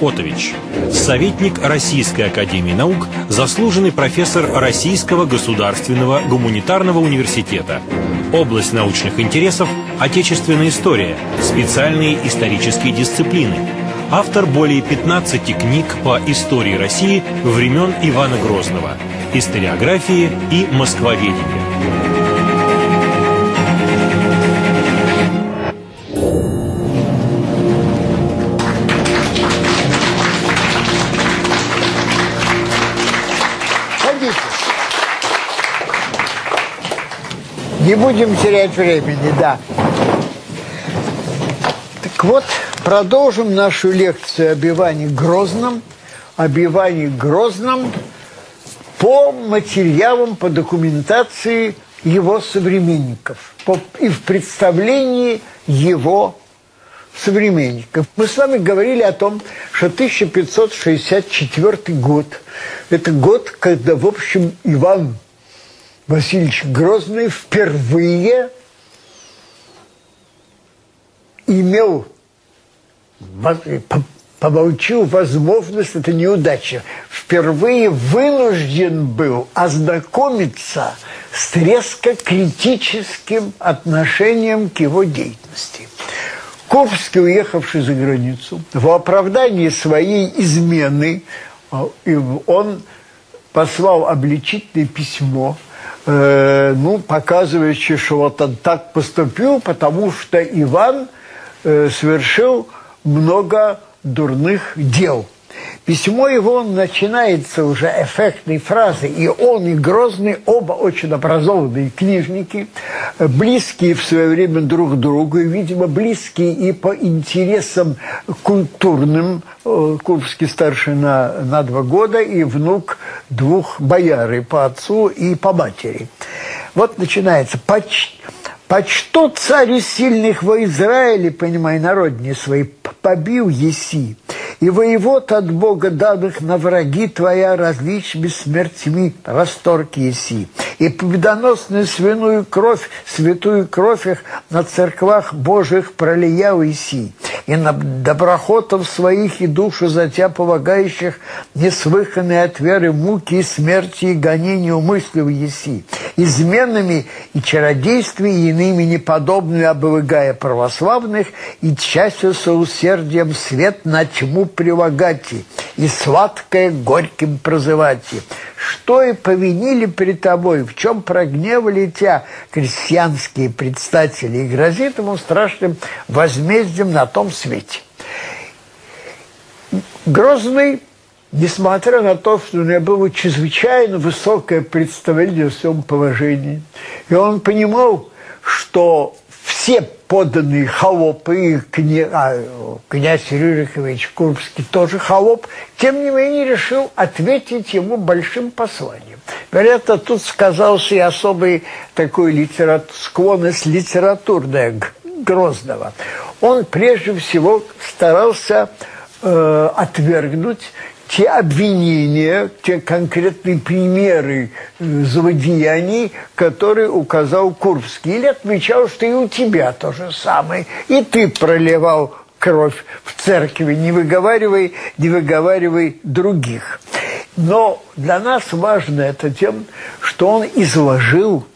Отович. Советник Российской Академии Наук, заслуженный профессор Российского государственного гуманитарного университета. Область научных интересов – отечественная история, специальные исторические дисциплины. Автор более 15 книг по истории России времен Ивана Грозного, историографии и москвоведения. Не будем терять времени, да. Так вот, продолжим нашу лекцию об Иване Грозном, об Иване Грозном по материалам, по документации его современников по, и в представлении его современников. Мы с вами говорили о том, что 1564 год – это год, когда, в общем, Иван Васильевич Грозный впервые имел, получил возможность, это неудача, впервые вынужден был ознакомиться с резко критическим отношением к его деятельности. Курбский, уехавший за границу, в оправдании своей измены, а, он послал обличительное письмо – э, ну, показывающий, что вот он так поступил, потому что Иван э, совершил много дурных дел. Письмо его начинается уже эффектной фразой, и он, и Грозный, оба очень образованные книжники, близкие в свое время друг к другу, и, видимо, близкие и по интересам культурным. Э, Курбский старший на, на два года, и внук двух бояры по отцу и по матери. Вот начинается «Поч... «Почто царю сильных во Израиле, понимай, народнее свои, побил еси, и воевод от Бога данных на враги твоя различными смертями расторг еси, и победоносную свиную кровь, святую кровь их на церквах Божьих пролиял еси, и на доброхотов своих и душу за тебя полагающих неслыханные от веры муки и смерти и гонения умыслив еси, изменами и чародействами иными неподобными обвыгая православных и частью соусердием свет на тьму прилагати, и сладкое горьким прозывати. Что и повинили перед тобой, в чем прогневали тебя крестьянские предстатели, и грозит ему страшным возмездием на том свете. Грозный несмотря на то, что у него было чрезвычайно высокое представление о своем положении, и он понимал, что все поданные холопы, кня... а, князь Рюрикович Курбский тоже холоп, тем не менее решил ответить ему большим посланием. Вероятно, тут сказался и особый такой литерат... склонность литературная Грозного. Он прежде всего старался э, отвергнуть те обвинения, те конкретные примеры э, злодеяний, которые указал Курбский. Или отмечал, что и у тебя то же самое. И ты проливал кровь в церкви, не выговаривай, не выговаривай других. Но для нас важно это тем, что он изложил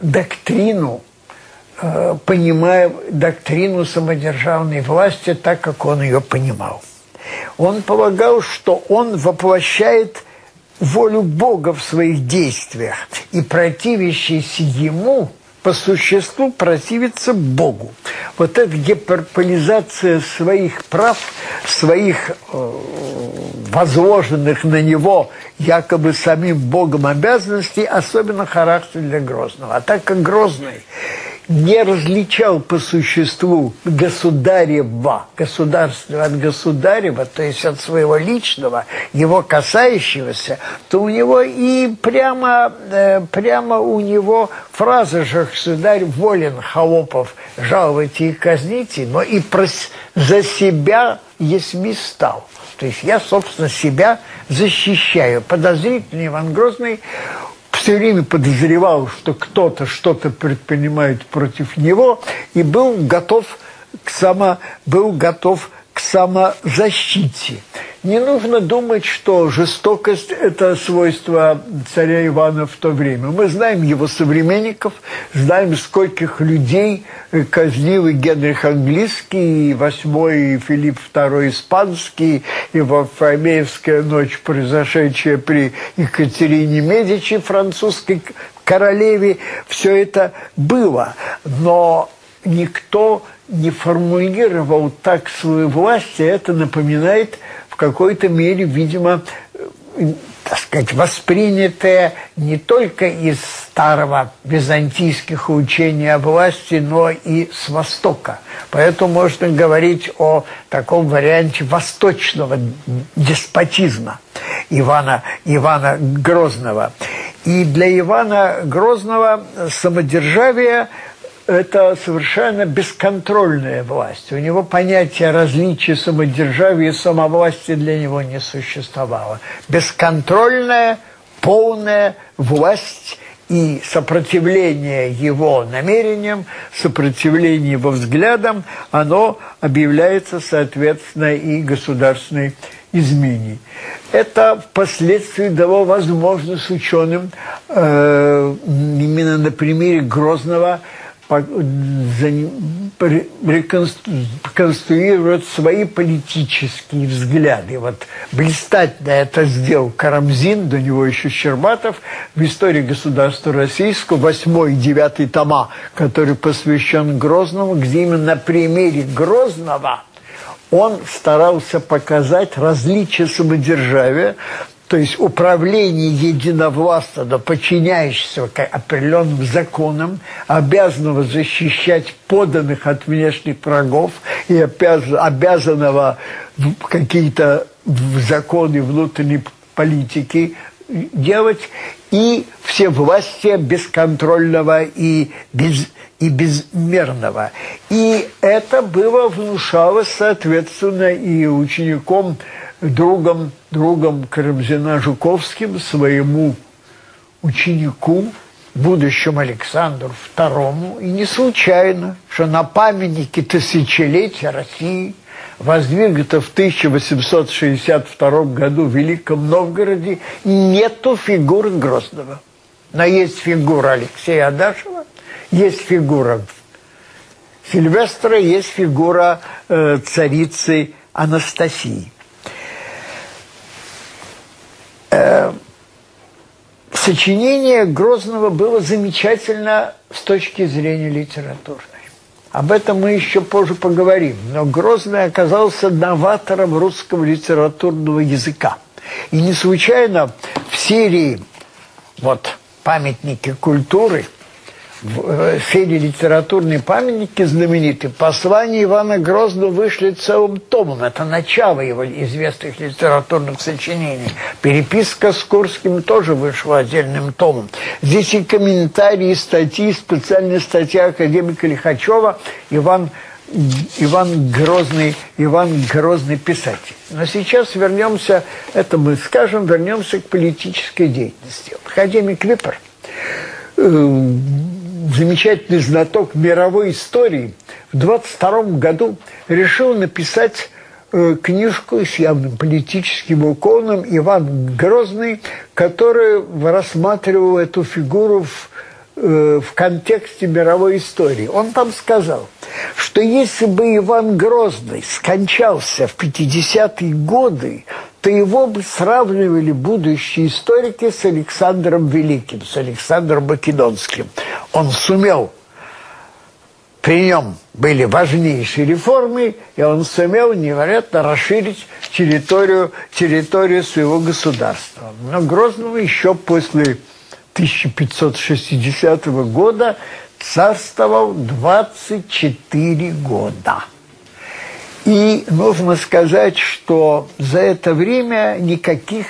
доктрину, э, понимая доктрину самодержавной власти так, как он ее понимал. Он полагал, что он воплощает волю Бога в своих действиях, и противящийся ему по существу противится Богу. Вот эта гиперполизация своих прав, своих э, возложенных на него якобы самим Богом обязанностей, особенно характер для Грозного. А так как Грозный не различал по существу государева, государства от государева, то есть от своего личного, его касающегося, то у него и прямо, э, прямо у него фраза же «Государь волен холопов жаловать и казните, но и прос за себя есть стал». То есть я, собственно, себя защищаю. Подозрительный Иван Грозный все время подозревал, что кто-то что-то предпринимает против него, и был готов к само, был готов к самозащите. Не нужно думать, что жестокость – это свойство царя Ивана в то время. Мы знаем его современников, знаем, скольких людей казнил и Генрих Английский, и восьмой Филипп II Испанский, и Варфоломеевская ночь, произошедшая при Екатерине Медичи, французской королеве. Все это было. Но никто не формулировал так свою власть, и это напоминает в какой-то мере, видимо, э, так сказать, воспринятое не только из старого византийских учений о власти, но и с Востока. Поэтому можно говорить о таком варианте восточного деспотизма Ивана, Ивана Грозного. И для Ивана Грозного самодержавие – это совершенно бесконтрольная власть. У него понятие различия самодержавия и самовласти для него не существовало. Бесконтрольная, полная власть и сопротивление его намерениям, сопротивление его взглядам, оно объявляется, соответственно, и государственной измене. Это впоследствии дало возможность ученым э, именно на примере Грозного реконструировать свои политические взгляды. Вот блистательно это сделал Карамзин, до него еще Щербатов, в истории государства российского, восьмой и девятый тома, который посвящен Грозному, где именно на примере Грозного он старался показать различия самодержавия, то есть управление единовластно, подчиняющегося определенным законам, обязанного защищать поданных от внешних врагов и обязанного какие-то законы внутренней политики делать, и все власти бесконтрольного и, без, и безмерного. И это было внушалось, соответственно, и учеником другом, другом Карамзина Жуковским, своему ученику, будущему Александру II, и не случайно, что на памятнике тысячелетия России, воздвигнуто в 1862 году в Великом Новгороде, нету фигуры Грозного. Но есть фигура Алексея Адашева, есть фигура Сильвестра, есть фигура э, царицы Анастасии. Э, сочинение Грозного было замечательно с точки зрения литературной. Об этом мы еще позже поговорим. Но Грозный оказался новатором русского литературного языка. И не случайно в серии вот, «Памятники культуры» в серии «Литературные памятники» знаменитые, послания Ивана Грозного вышли целым томом. Это начало его известных литературных сочинений. Переписка с Курским тоже вышла отдельным томом. Здесь и комментарии, и статьи, специальная статья академика Лихачева «Иван Иван Грозный, Иван Грозный писатель. Но сейчас вернемся, это мы скажем, вернемся к политической деятельности. Академик Випер э, замечательный знаток мировой истории, в 22 году решил написать э, книжку с явным политическим уклоном Иван Грозный, который рассматривал эту фигуру в, в контексте мировой истории. Он там сказал, что если бы Иван Грозный скончался в 50-е годы, то его бы сравнивали будущие историки с Александром Великим, с Александром Македонским. Он сумел, при нем были важнейшие реформы, и он сумел невероятно расширить территорию, территорию своего государства. Но Грозному еще после 1560 года царствовал 24 года. И нужно сказать, что за это время никаких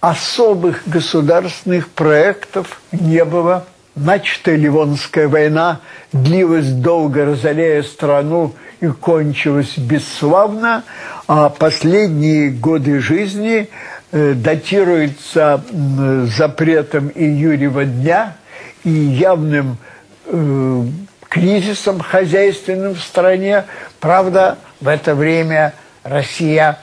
особых государственных проектов не было. Начатая Ливонская война длилась долго, разоряя страну и кончилась бесславно, а последние годы жизни э, датируются запретом Июрьева дня и явным э, кризисом хозяйственным в стране. Правда, в это время Россия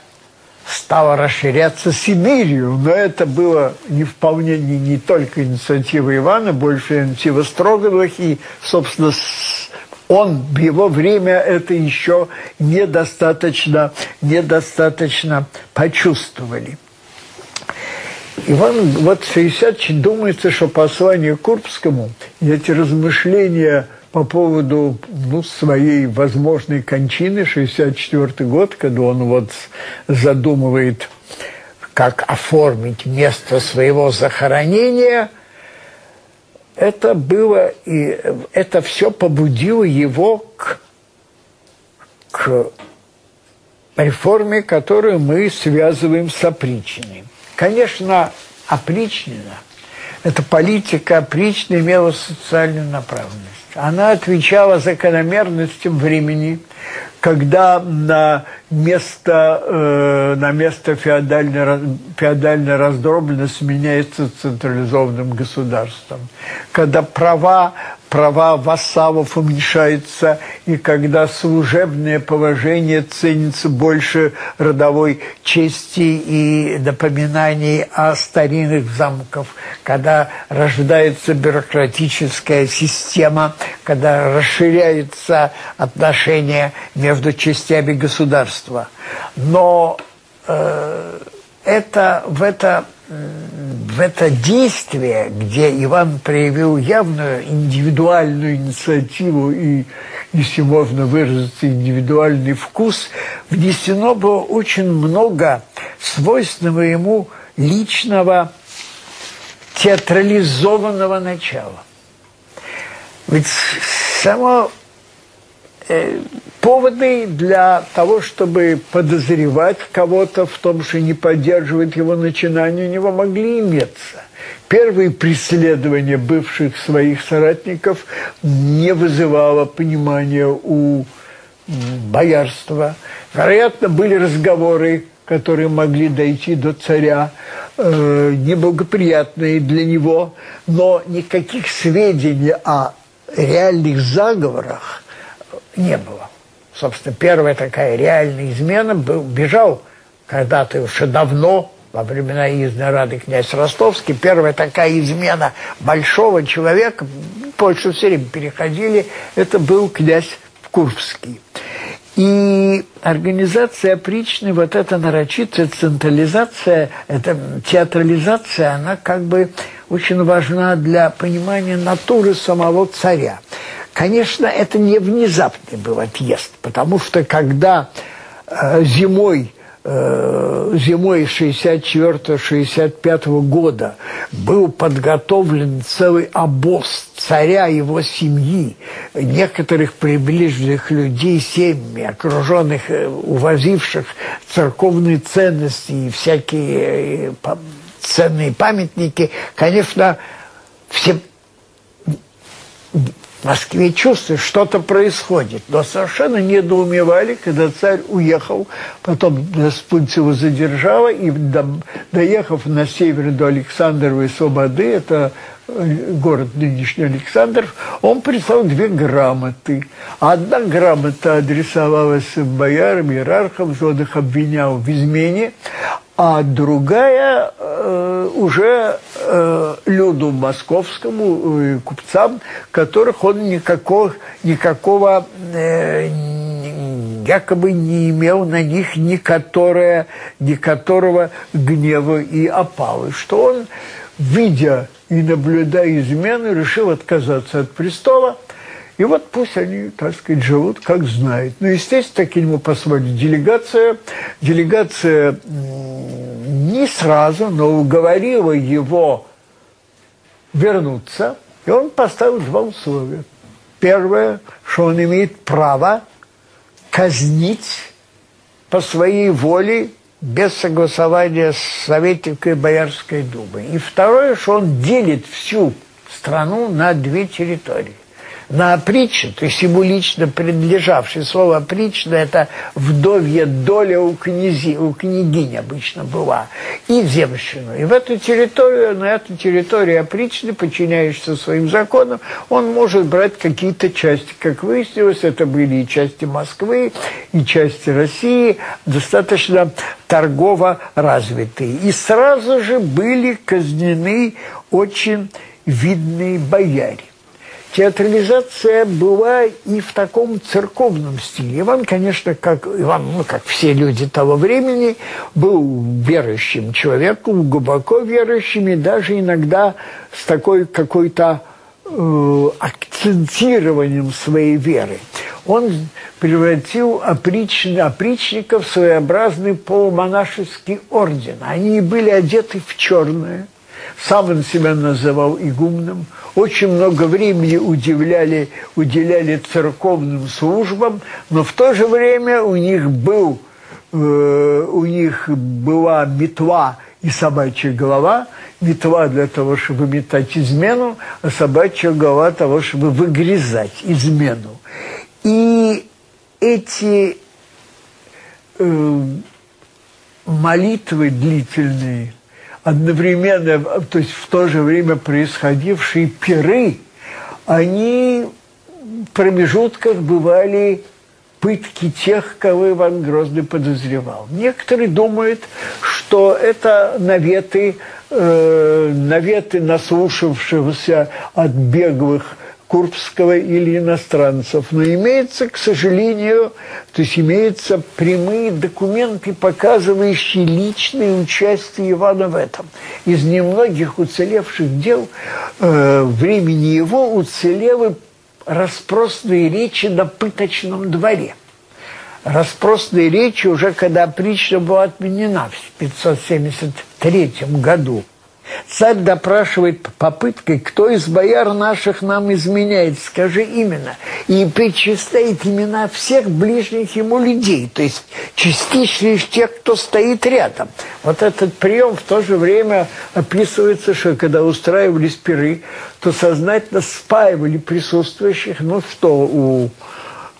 стала расширяться Сибирью. Но это было не вполне не, не только инициатива Ивана, больше инициатива Строгановых. И, собственно, он в его время это еще недостаточно, недостаточно почувствовали. Иван вот 60 думается, что послание Курбскому эти размышления по поводу ну, своей возможной кончины, 64 год, когда он вот задумывает, как оформить место своего захоронения, это было, и это все побудило его к, к реформе, которую мы связываем с опричниной. Конечно, опричнина, эта политика опричнина имела социальную направленность. Она отвечала закономерностям времени, когда на место, э, на место феодальной, феодальной раздробленности меняется централизованным государством, когда права права вассалов уменьшаются, и когда служебное положение ценится больше родовой чести и напоминаний о старинных замках, когда рождается бюрократическая система, когда расширяются отношения между частями государства. Но э, это, в это в это действие, где Иван проявил явную индивидуальную инициативу и, если можно выразиться, индивидуальный вкус, внесено было очень много свойственного ему личного театрализованного начала. Ведь само поводы для того, чтобы подозревать кого-то в том, что не поддерживает его начинание, у него могли иметься. Первые преследования бывших своих соратников не вызывало понимания у боярства. Вероятно, были разговоры, которые могли дойти до царя, э, неблагоприятные для него, но никаких сведений о реальных заговорах не было собственно, первая такая реальная измена, был, бежал когда-то уже давно, во времена Изны Рады князь Ростовский, первая такая измена большого человека, Польшу все время переходили, это был князь Курбский. И организация опричной, вот эта нарочитая централизация, эта театрализация, она как бы очень важна для понимания натуры самого царя. Конечно, это не внезапный был отъезд, потому что когда э, зимой э, зимой 64-65 года был подготовлен целый обоз царя его семьи, некоторых приближенных людей семьями, окруженных, э, увозивших церковные ценности и всякие ценные памятники, конечно, все в Москве чувствуешь, что-то происходит, но совершенно недоумевали, когда царь уехал, потом его задержала, и доехав на север до Александровой Слободы, это э, город нынешний Александр, он прислал две грамоты. Одна грамота адресовалась боярам, иерархам, он их обвинял в измене, а другая э, уже э, люду московскому, э, купцам, которых он никакого, никакого э, якобы не имел на них ни, которое, ни которого гнева и опалы, что он, видя и наблюдая измены, решил отказаться от престола – и вот пусть они, так сказать, живут, как знают. Ну, естественно, к нему послали делегация. Делегация не сразу, но уговорила его вернуться. И он поставил два условия. Первое, что он имеет право казнить по своей воле без согласования с Советникой Боярской думы. И второе, что он делит всю страну на две территории на опричне, то есть ему лично принадлежавшее слово опрична, это вдовья доля у, князи, у княгинь обычно была, и земщину. И в эту территорию, на эту территорию опричны, подчиняешься своим законам, он может брать какие-то части. Как выяснилось, это были и части Москвы, и части России, достаточно торгово развитые. И сразу же были казнены очень видные бояре. Театрализация была и в таком церковном стиле. Иван, конечно, как Иван, ну, как все люди того времени, был верующим человеком, глубоко верующим, и даже иногда с такой какой-то э, акцентированием своей веры. Он превратил оприч... опричников в своеобразный полумонашеский орден. Они были одеты в черное. Сам он себя называл игумным. Очень много времени удивляли, уделяли церковным службам, но в то же время у них был э, у них была метла и собачья голова, метла для того, чтобы метать измену, а собачья голова для того, чтобы выгрызать измену. И эти э, молитвы длительные, одновременно, то есть в то же время происходившие пиры, они в промежутках бывали пытки тех, кого Иван Грозный подозревал. Некоторые думают, что это наветы, э, наветы наслушавшегося от беглых Курбского или иностранцев. Но имеется, к сожалению, то есть имеются прямые документы, показывающие личное участие Ивана в этом. Из немногих уцелевших дел э, времени его уцелелы распростные речи на пыточном дворе. Распростные речи уже когда притча была отменена в 573 году. Царь допрашивает попыткой, кто из бояр наших нам изменяет, скажи именно. И перечисляет имена всех ближних ему людей, то есть частично лишь тех, кто стоит рядом. Вот этот прием в то же время описывается, что когда устраивались пиры, то сознательно спаивали присутствующих, ну что у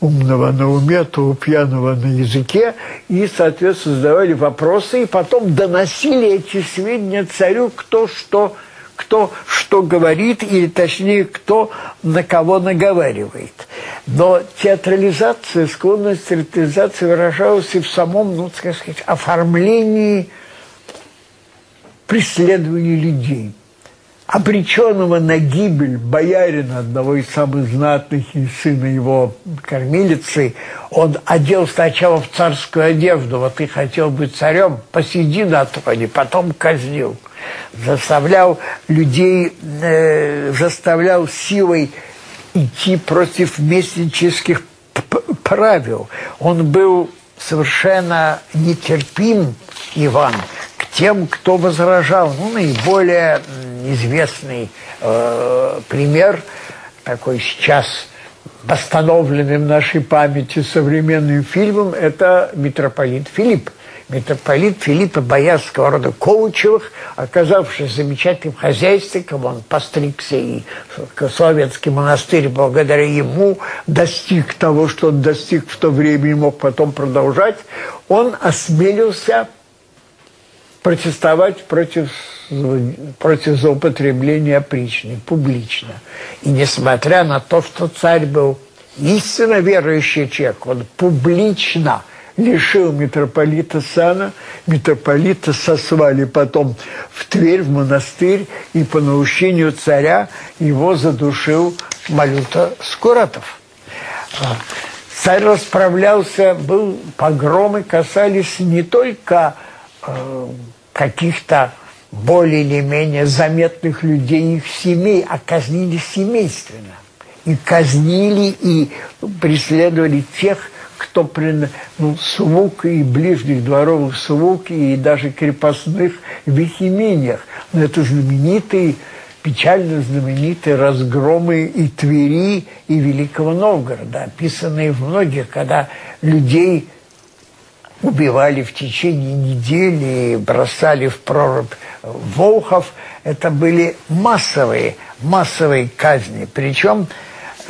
умного на уме, то у пьяного на языке, и, соответственно, задавали вопросы, и потом доносили эти сведения царю, кто что, кто что говорит, или точнее, кто на кого наговаривает. Но театрализация, склонность театрализации выражалась и в самом, ну, так сказать, оформлении преследования людей – обреченного на гибель боярина, одного из самых знатных, и сына его кормилицы, он одел сначала в царскую одежду, вот ты хотел быть царем, посиди на троне, потом казнил. Заставлял людей, э, заставлял силой идти против местнических правил. Он был совершенно нетерпим, Иван, к тем, кто возражал. Ну, наиболее известный э, пример, такой сейчас восстановленный в нашей памяти современным фильмом, это митрополит Филипп. Митрополит Филиппа Боярского рода Коучевых, оказавшись замечательным хозяйственником, он постригся и Соловецкий монастырь благодаря ему достиг того, что он достиг в то время и мог потом продолжать, он осмелился протестовать против, против злоупотребления опричной, публично. И несмотря на то, что царь был истинно верующий человек, он публично лишил митрополита сана, митрополита сослали потом в Тверь, в монастырь, и по наущению царя его задушил Малюта Скуратов. А, царь расправлялся, был, погромы касались не только э, каких-то более или менее заметных людей, их семей, а казнили семейственно. И казнили, и преследовали тех, кто при, ну, слуг и ближних дворовых слуг, и даже крепостных в их имениях. Но это знаменитые, печально знаменитые разгромы и Твери, и Великого Новгорода, описанные в многих, когда людей убивали в течение недели, бросали в прорубь волхов. Это были массовые, массовые казни. Причем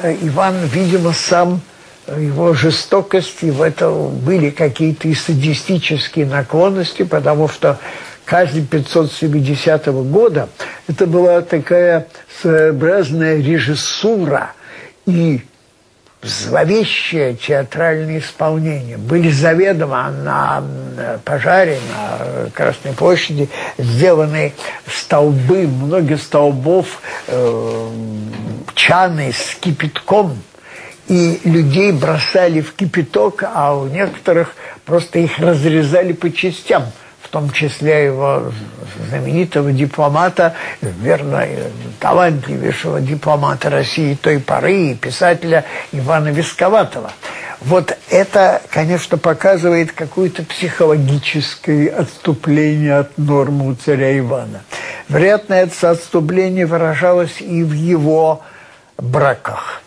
Иван, видимо, сам его жестокость, и в этом были какие-то и садистические наклонности, потому что казнь 570 года это была такая своеобразная режиссура и зловещее театральное исполнение. Были заведомо на пожаре на Красной площади сделаны столбы, многие столбов, э, чаны с кипятком, и людей бросали в кипяток, а у некоторых просто их разрезали по частям – том числе его знаменитого дипломата, верно, талантливейшего дипломата России той поры и писателя Ивана Висковатова. Вот это, конечно, показывает какое-то психологическое отступление от нормы у царя Ивана. Вероятно, это отступление выражалось и в его браках.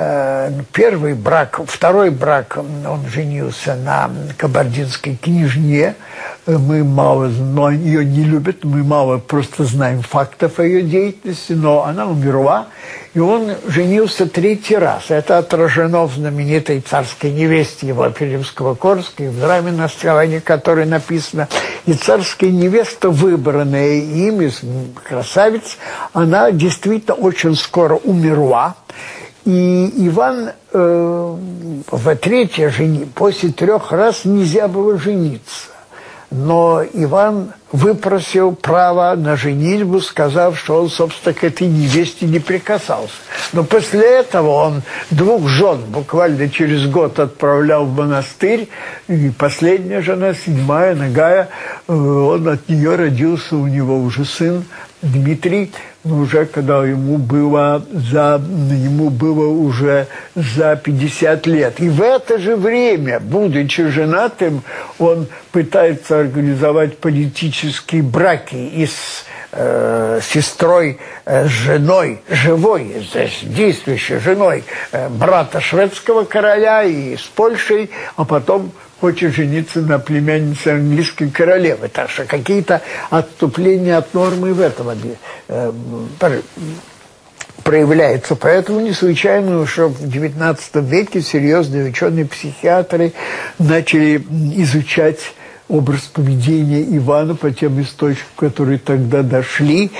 Э, первый брак, второй брак, он женился на кабардинской княжне. Мы мало знаем, ее не любят, мы мало просто знаем фактов о ее деятельности, но она умерла, и он женился третий раз. Это отражено в знаменитой царской невесте его Перимского Корска, в драме на основании которой написано «И царская невеста, выбранная ими, красавица, она действительно очень скоро умерла, и Иван э, в третье жени, после трех раз нельзя было жениться. Но Иван выпросил право на женитьбу, сказав, что он, собственно, к этой невесте не прикасался. Но после этого он двух жен буквально через год отправлял в монастырь, и последняя жена, седьмая, ногая, э, он от нее родился, у него уже сын Дмитрий, но уже когда ему было, за, ему было уже за 50 лет. И в это же время, будучи женатым, он пытается организовать политические браки и с э, сестрой, э, женой, живой, здесь действующей женой э, брата шведского короля и с Польшей, а потом хочет жениться на племяннице английской королевы. Так что какие-то отступления от нормы в этом э, проявляются. Поэтому не случайно, что в XIX веке серьезные ученые-психиатры начали изучать образ поведения Ивана по тем источникам, которые тогда дошли.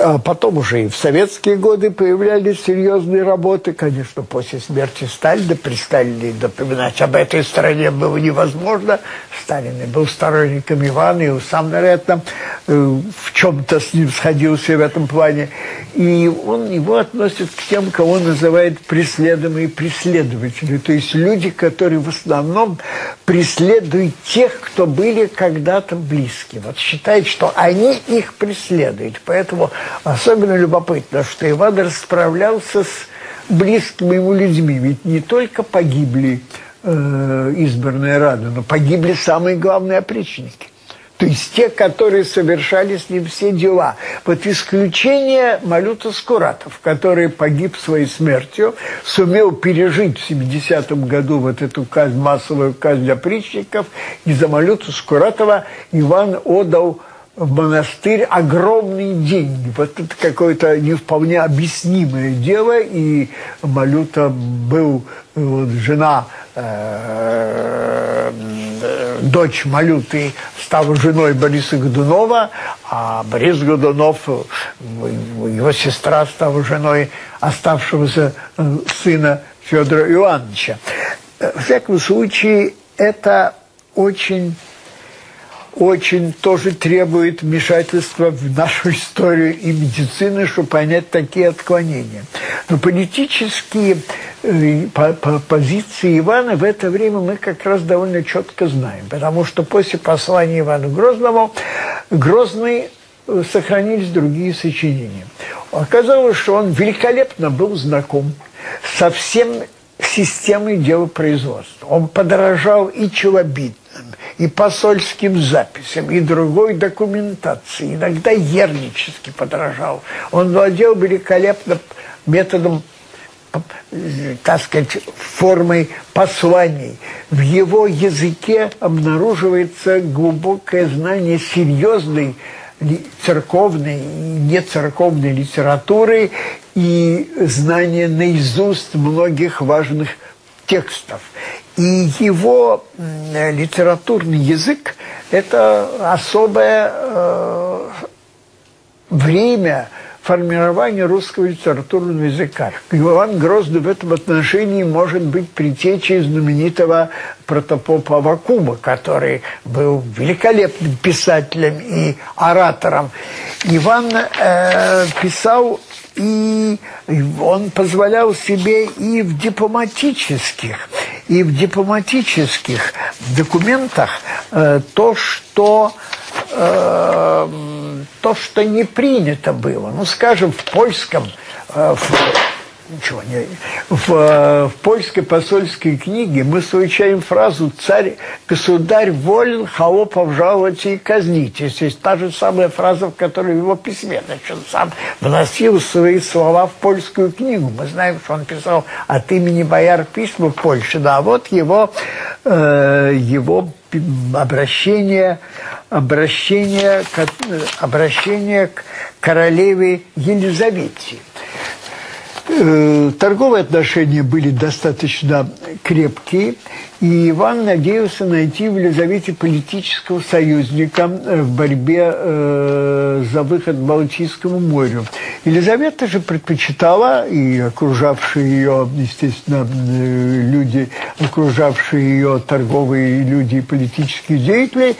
А потом уже и в советские годы появлялись серьезные работы. Конечно, после смерти Сталина, при Сталине напоминать об этой стране было невозможно. Сталин был сторонником Ивана, и сам, вероятно, э, в чем-то с ним сходился в этом плане. И он его относит к тем, кого называет преследуемые преследователи. То есть люди, которые в основном преследуют тех, кто были когда-то близки. Вот считает, что они их преследуют. Поэтому особенно любопытно, что Иван расправлялся с близкими ему людьми. Ведь не только погибли э, избранные Рады, но погибли самые главные опричники. То есть те, которые совершали с ним все дела. Вот исключение Малюта Скуратов, который погиб своей смертью, сумел пережить в 70-м году вот эту казнь, массовую казнь опричников, и за Малюта Скуратова Иван отдал в монастырь огромные деньги. Вот это какое-то не вполне объяснимое дело, и Малюта был, вот, жена э, дочь Малюты стала женой Бориса Годунова, а Борис Годунов, его сестра стала женой оставшегося э, сына Федора Ивановича. Э, в всяком случае, это очень очень тоже требует вмешательства в нашу историю и медицины, чтобы понять такие отклонения. Но политические э, по, по позиции Ивана в это время мы как раз довольно четко знаем, потому что после послания Ивана Грозному Грозный э, сохранились другие сочинения. Оказалось, что он великолепно был знаком со всем системой делопроизводства. Он подорожал и челобитным, и посольским записям, и другой документации, иногда ернически подражал. Он владел великолепно методом так сказать, формой посланий. В его языке обнаруживается глубокое знание серьезной церковной и нецерковной литературы и знание наизусть многих важных текстов. И его литературный язык – это особое э, время формирования русского литературного языка. Иван Грозный в этом отношении может быть предтечей знаменитого протопопа Авакума, который был великолепным писателем и оратором. Иван э, писал и он позволял себе и в дипломатических, и в дипломатических документах э, то, что э, то, что не принято было. Ну, скажем, в польском, э, ничего не, в, в польской посольской книге мы встречаем фразу «царь, государь волен холопов жаловать и казнить». То есть та же самая фраза, в которой его письме. Значит, он сам вносил свои слова в польскую книгу. Мы знаем, что он писал от имени бояр письма в Польше. Да, вот его, э, его обращение, обращение, обращение к королеве Елизавете. Э, торговые отношения были достаточно крепкие, и Иван надеялся найти в Елизавете политического союзника э, в борьбе э, за выход к Балтийскому морю. Елизавета же предпочитала, и окружавшие ее, естественно, люди, окружавшие ее торговые люди и политические деятели,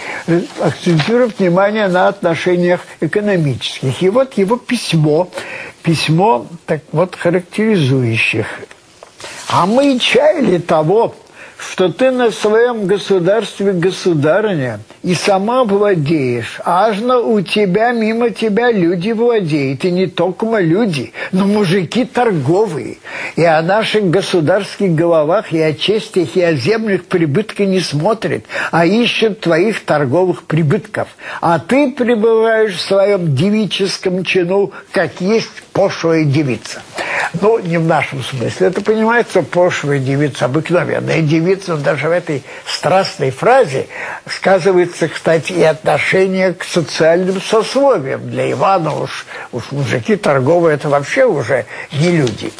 акцентировать внимание на отношениях экономических. И вот его письмо письмо, так вот, характеризующих. А мы чаяли того, что ты на своем государстве государыня и сама владеешь, ажно у тебя, мимо тебя люди владеют, и не только люди, но мужики торговые, и о наших государских головах, и о честях, и о земных прибытках не смотрят, а ищут твоих торговых прибытков. А ты пребываешь в своем девическом чину, как есть пошлая девица. Ну, не в нашем смысле. Это понимается пошлая девица, обыкновенная девица. Даже в этой страстной фразе сказывается, кстати, и отношение к социальным сословиям. Для Ивана уж, уж мужики торговые – это вообще уже не люди.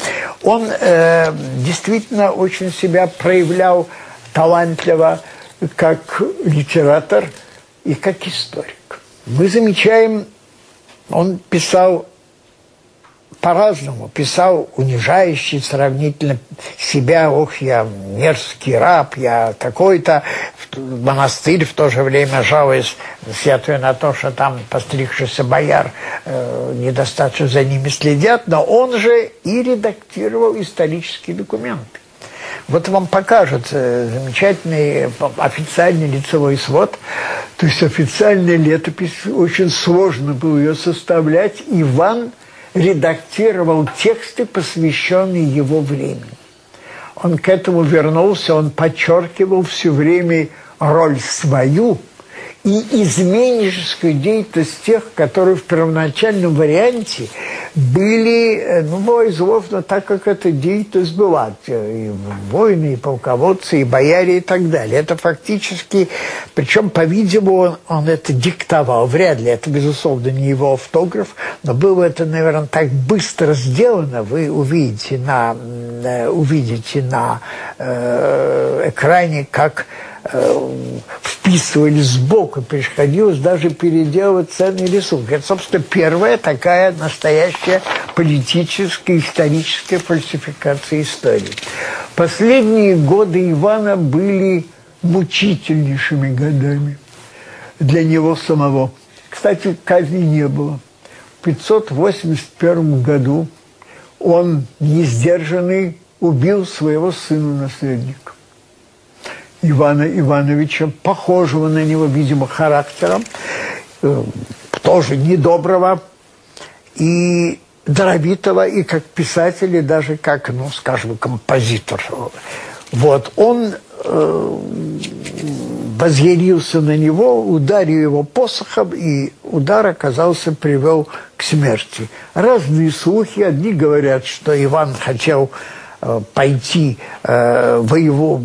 Он э, действительно очень себя проявлял талантливо как литератор и как историк. Мы замечаем, он писал по-разному. Писал унижающий сравнительно себя, ох, я мерзкий раб, я такой-то. Монастырь в то же время жалуясь, сетуя на то, что там постригшийся бояр э, недостаточно за ними следят, но он же и редактировал исторические документы. Вот вам покажут э, замечательный официальный лицевой свод. То есть официальная летопись, очень сложно было ее составлять. Иван – редактировал тексты, посвященные его времени. Он к этому вернулся, он подчеркивал все время роль свою – и изменническую деятельность тех, которые в первоначальном варианте были, э, ну, производно так, как эта деятельность была. И воины, и полководцы, и бояре, и так далее. Это фактически, причем, по-видимому, он, он это диктовал. Вряд ли, это, безусловно, не его автограф, но было это, наверное, так быстро сделано, вы увидите на, э, увидите на э, экране, как Э, вписывались сбоку, приходилось даже переделывать ценный рисунок. Это, собственно, первая такая настоящая политическая, историческая фальсификация истории. Последние годы Ивана были мучительнейшими годами для него самого. Кстати, казни не было. В 581 году он, несдержанный, убил своего сына-наследника. Ивана Ивановича, похожего на него, видимо, характером, э, тоже недоброго и даровитого, и как писатель, и даже как, ну, скажем, композитор. Вот, он э, возъярился на него, ударил его посохом, и удар оказался, привел к смерти. Разные слухи. Одни говорят, что Иван хотел пойти э, воево,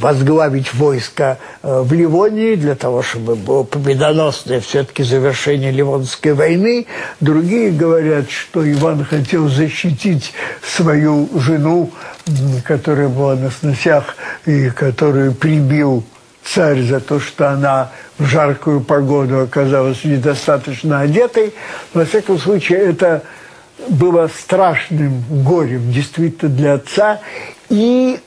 возглавить войско э, в Ливонии для того, чтобы было победоносное все-таки завершение Ливонской войны. Другие говорят, что Иван хотел защитить свою жену, которая была на сносях и которую прибил царь за то, что она в жаркую погоду оказалась недостаточно одетой. Во всяком случае, это было страшным горем действительно для отца и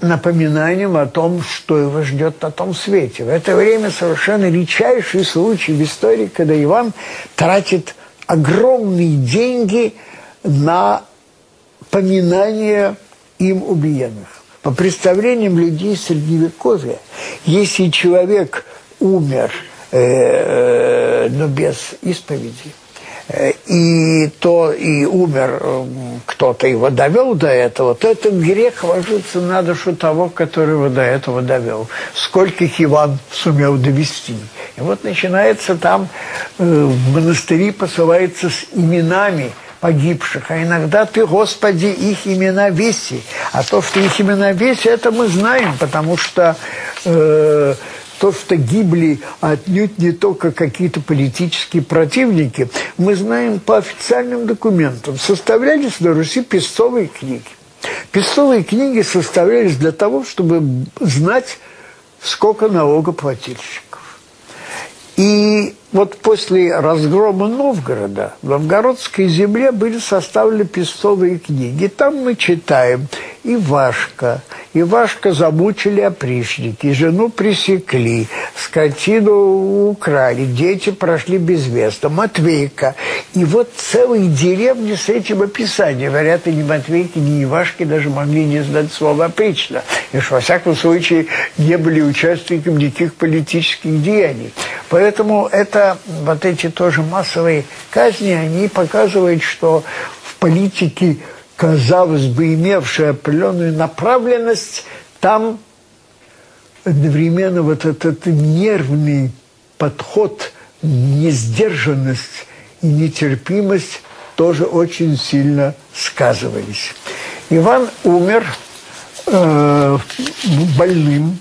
напоминанием о том, что его ждет на том свете. В это время совершенно редчайший случай в истории, когда Иван тратит огромные деньги на поминание им убиенных. По представлениям людей Средневековья, если человек умер, э, э, но без исповеди, и то и умер, э, кто-то его довел до этого, то этот грех ложится на душу того, который его до этого довел. Скольких Иван сумел довести. И вот начинается там, э, в монастыре посылается с именами – погибших, а иногда ты, Господи, их имена веси. А то, что их имена веси, это мы знаем, потому что э, то, что гибли отнюдь не только какие-то политические противники, мы знаем по официальным документам. Составлялись на Руси песцовые книги. Песцовые книги составлялись для того, чтобы знать, сколько налогоплательщиков. И вот после разгрома Новгорода в новгородской земле были составлены песцовые книги. Там мы читаем Ивашка. Ивашка замучили опричники, жену пресекли, скотину украли, дети прошли без веста, Матвейка. И вот целые деревни с этим описанием. Говорят, и ни Матвейки, ни Ивашки даже могли не знать слово опрично. И что, во всяком случае, не были участниками никаких политических деяний. Поэтому это, вот эти тоже массовые казни, они показывают, что в политике казалось бы, имевшая определенную направленность, там одновременно вот этот нервный подход, несдержанность и нетерпимость тоже очень сильно сказывались. Иван умер э, больным,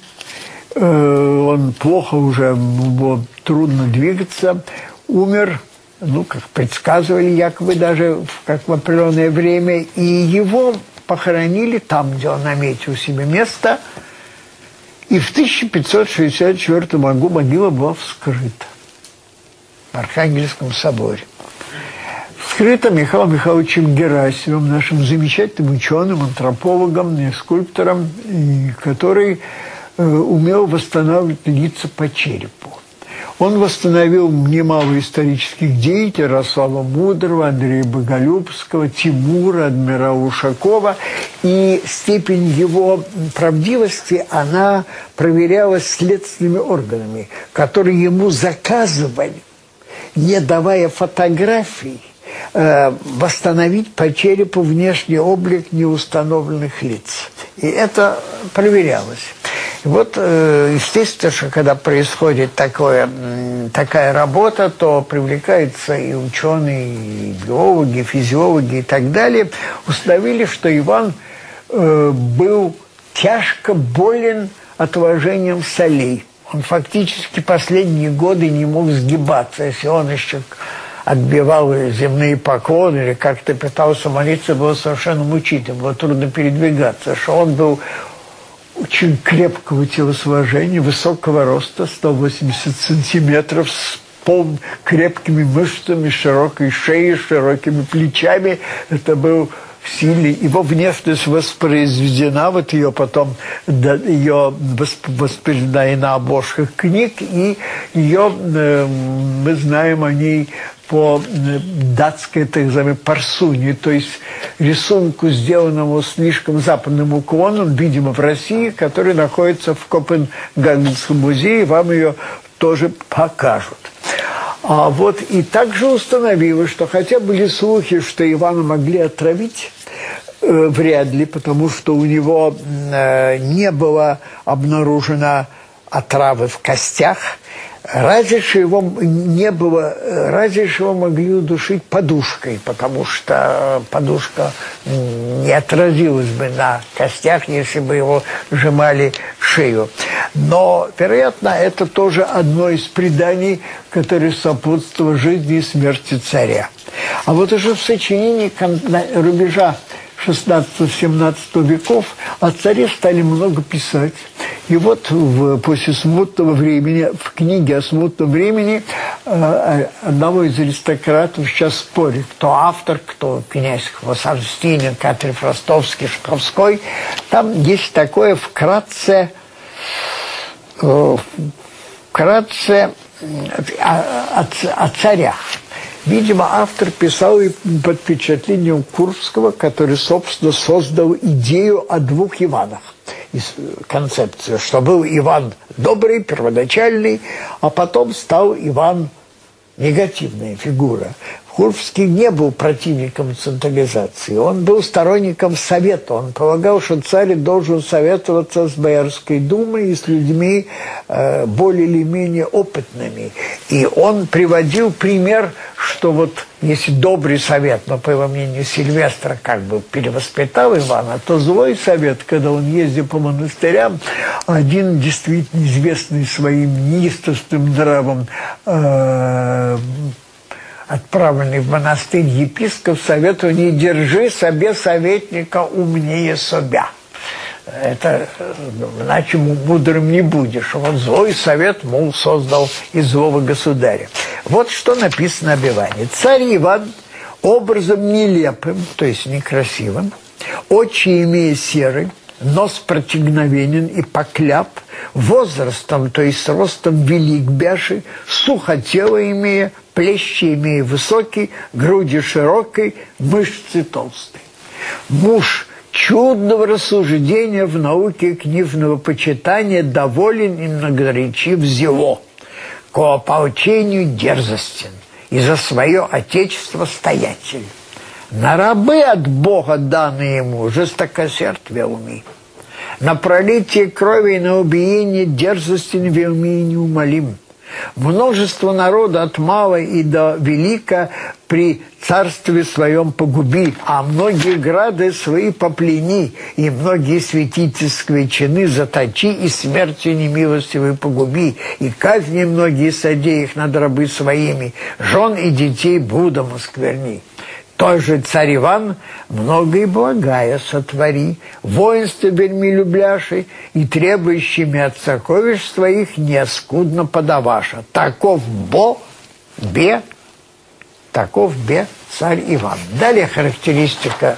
он плохо уже, было трудно двигаться, умер ну, как предсказывали якобы даже как в определенное время, и его похоронили там, где он наметил себе место, и в 1564 году могила была вскрыта в Архангельском соборе. Вскрыта Михаилом Михайловичем Герасимовым, нашим замечательным ученым, антропологом скульптором, который э, умел восстанавливать лица по черепу. Он восстановил немало исторических деятелей, Ярослава Мудрого, Андрея Боголюбского, Тимура, адмирала Ушакова. И степень его правдивости, она проверялась следственными органами, которые ему заказывали, не давая фотографий, э, восстановить по черепу внешний облик неустановленных лиц. И это проверялось. Вот, э, естественно, что когда происходит такое, такая работа, то привлекаются и ученые, и биологи, и физиологи и так далее. Установили, что Иван э, был тяжко болен отложением солей. Он фактически последние годы не мог сгибаться, если он еще отбивал земные поклоны или как-то пытался молиться, было совершенно мучительно, было трудно передвигаться, что он был очень крепкого телосложения, высокого роста, 180 сантиметров, с пол крепкими мышцами, широкой шеей, широкими плечами. Это был в силе. Его внешность воспроизведена, вот ее потом, ее воспроизведена и на обложках книг, и ее, э, мы знаем о ней по э, датской, так называемой, парсуне, то есть рисунку, сделанному слишком западным уклоном, видимо, в России, который находится в Копенгагенском музее, вам ее тоже покажут. А вот и также установилось, что хотя были слухи, что Ивана могли отравить, э, вряд ли, потому что у него э, не было обнаружено отравы в костях – Разве что его не было, разве что его могли удушить подушкой, потому что подушка не отразилась бы на костях, если бы его сжимали шею. Но, вероятно, это тоже одно из преданий, которое сопутствовало жизни и смерти царя. А вот уже в сочинении рубежа 16-17 веков о царе стали много писать. И вот в, после смутного времени, в книге о смутном времени э, одного из аристократов сейчас спорит, кто автор, кто князь Хвосарстинин, Катрив Ростовский, Шковской. Там есть такое вкратце, э, вкратце о, о, о царях. Видимо, автор писал и под впечатлением Курского, который, собственно, создал идею о двух Иванах. Концепцию, что был Иван добрый, первоначальный, а потом стал Иван негативная фигура. Курбский не был противником централизации, он был сторонником совета. Он полагал, что царь должен советоваться с Боярской думой и с людьми э, более или менее опытными. И он приводил пример, что вот если добрый совет, но по его мнению Сильвестра как бы перевоспитал Ивана, то злой совет, когда он ездил по монастырям, один действительно известный своим неистовственным нравом э, отправленный в монастырь епископ советую не держи себе советника умнее себя. Это иначе мудрым не будешь. Вот злой совет, мол, создал из злого государя. Вот что написано об Иване. Царь Иван образом нелепым, то есть некрасивым, очи имея серый, нос протягновенен и покляп, возрастом, то есть ростом велик бяши, сухотело имея, плещи имея высокий, груди широкой, мышцы толстые. Муж чудного рассуждения в науке книжного почитания доволен и многоречив зело, к ополчению дерзостен и за свое отечество стоятель. На рабы от Бога данные ему жестокосерд велми. На пролитие крови и на убиение дерзостен велми неумолим Множество народа от мала и до велика при царстве своем погуби, а многие грады свои поплени, и многие святительские чины заточи, и смертью немилостивой погуби, и казни многие сади их над рабы своими, жен и детей будом оскверни. Той же царь Иван и благая сотвори, воинство вельми любляши и требующими от сокровищ своих неоскудно подаваша. Таков бо, бе, таков бе царь Иван. Далее характеристика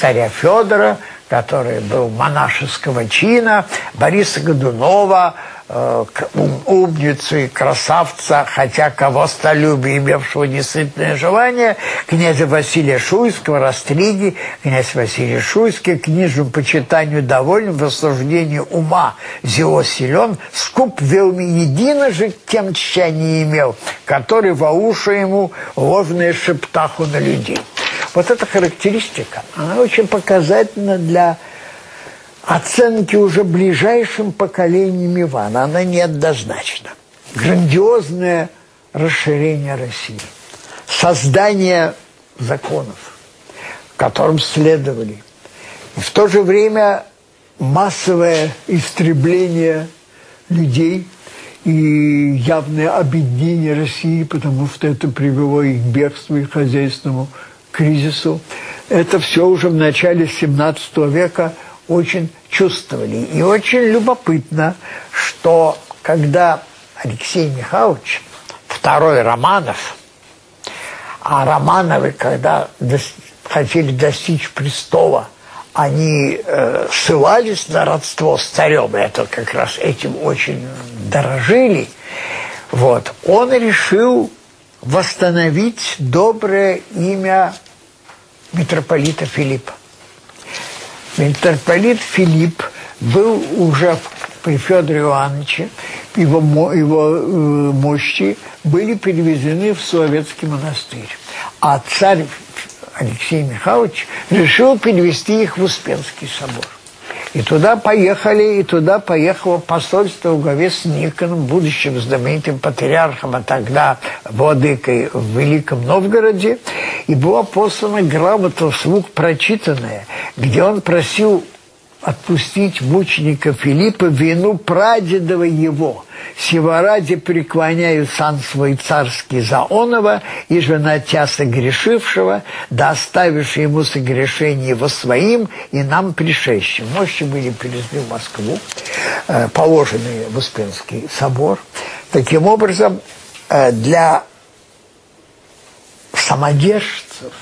царя Федора, который был монашеского чина, Бориса Годунова – Э, умницу и красавца, хотя кого столюбие, имевшего несытное желание, князя Василия Шуйского, Растриги, князь Василий Шуйский, книжному почитанию доволен, в осуждении ума зело силен, скуп велми едино же тем тщание имел, который во уши ему ложные шептаху на людей. Вот эта характеристика, она очень показательна для оценки уже ближайшим поколениям Ивана, она неоднозначна. Грандиозное расширение России, создание законов, которым следовали, и в то же время массовое истребление людей и явное объединение России, потому что это привело их к бегству и хозяйственному кризису. Это все уже в начале 17 века – очень чувствовали. И очень любопытно, что когда Алексей Михайлович, второй Романов, а Романовы, когда хотели достичь престола, они э, ссылались на родство с царем, и это как раз этим очень дорожили, вот, он решил восстановить доброе имя митрополита Филиппа. Митрополит Филипп был уже при Федоре Ивановиче, его, его э, мощи были перевезены в Соловецкий монастырь. А царь Алексей Михайлович решил перевести их в Успенский собор. И туда поехали, и туда поехало посольство в главе с Никоном, будущим знаменитым патриархом, а тогда владыкой в Великом Новгороде. И была послана грамота вслух прочитанная, где он просил отпустить мученика Филиппа вину прадедова его. Сего ради преклоняю сан свой царский за онова, и же на тя согрешившего, да ему согрешение во своим и нам пришедшим. Мощи были привезли в Москву, э, положенные в Успенский собор. Таким образом, э, для самодержцев,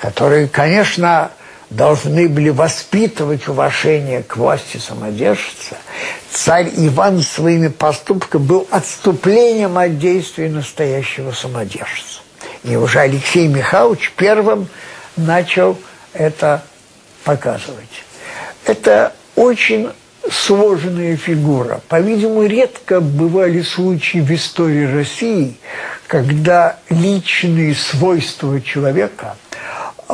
которые, конечно, должны были воспитывать уважение к власти самодержца, царь Иван своими поступками был отступлением от действий настоящего самодержца. И уже Алексей Михайлович первым начал это показывать. Это очень сложная фигура. По-видимому, редко бывали случаи в истории России, когда личные свойства человека –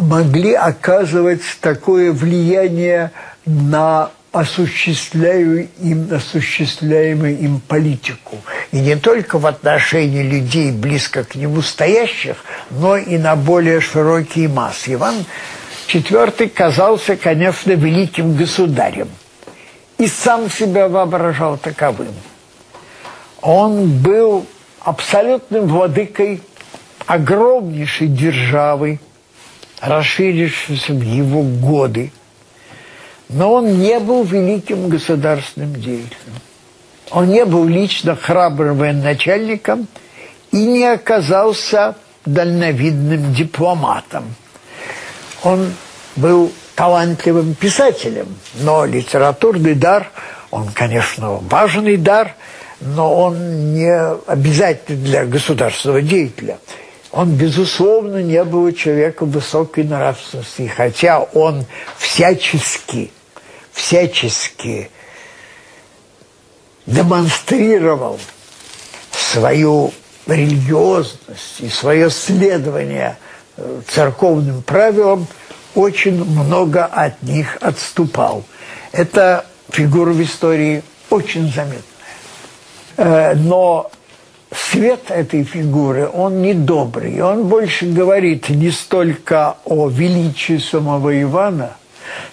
могли оказывать такое влияние на осуществляемую им, осуществляемую им политику. И не только в отношении людей, близко к нему стоящих, но и на более широкие массы. Иван IV казался, конечно, великим государем. И сам себя воображал таковым. Он был абсолютным владыкой огромнейшей державы, расширившись в его годы. Но он не был великим государственным деятелем. Он не был лично храбрым военачальником и не оказался дальновидным дипломатом. Он был талантливым писателем, но литературный дар, он, конечно, важный дар, но он не обязательный для государственного деятеля – он, безусловно, не был человеком высокой нравственности, хотя он всячески, всячески демонстрировал свою религиозность и свое следование э, церковным правилам, очень много от них отступал. Это фигура в истории очень заметная. Э, но свет этой фигуры, он недобрый. Он больше говорит не столько о величии самого Ивана,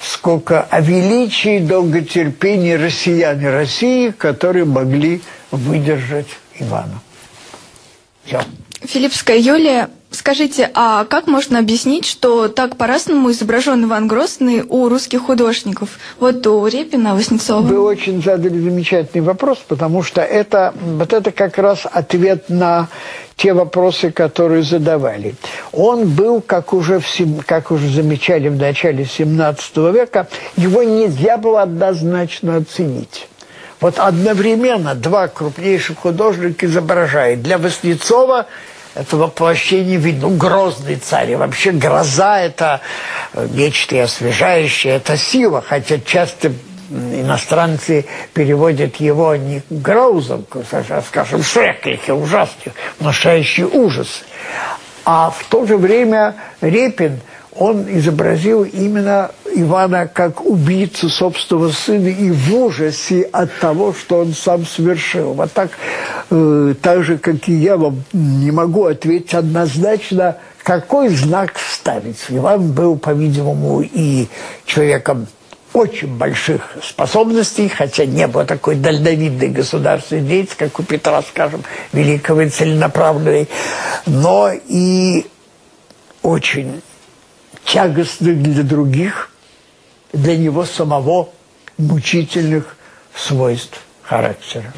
сколько о величии и долготерпении россиян и России, которые могли выдержать Ивана. Все. Филиппская Юлия Скажите, а как можно объяснить, что так по-разному изображен Иван Грозный у русских художников? Вот у Репина, Васнецова. Вы очень задали замечательный вопрос, потому что это, вот это как раз ответ на те вопросы, которые задавали. Он был, как уже, в, как уже замечали в начале XVII века, его нельзя было однозначно оценить. Вот одновременно два крупнейших художника изображают. Для Васнецова – это воплощение видно. Ну, грозный царь. И вообще гроза – это нечто освежающее, это сила. Хотя часто иностранцы переводят его не гроузом, а, скажем, шреклихи, ужасный, внушающий ужас. А в то же время Репин – он изобразил именно Ивана как убийцу собственного сына и в ужасе от того, что он сам совершил. Вот так, э, так же, как и я вам не могу ответить однозначно, какой знак ставить. Иван был, по-видимому, и человеком очень больших способностей, хотя не было такой дальновидной государственной деятельности, как у Петра, скажем, великого и целенаправленной, но и очень тягостных для других, для него самого мучительных свойств характера.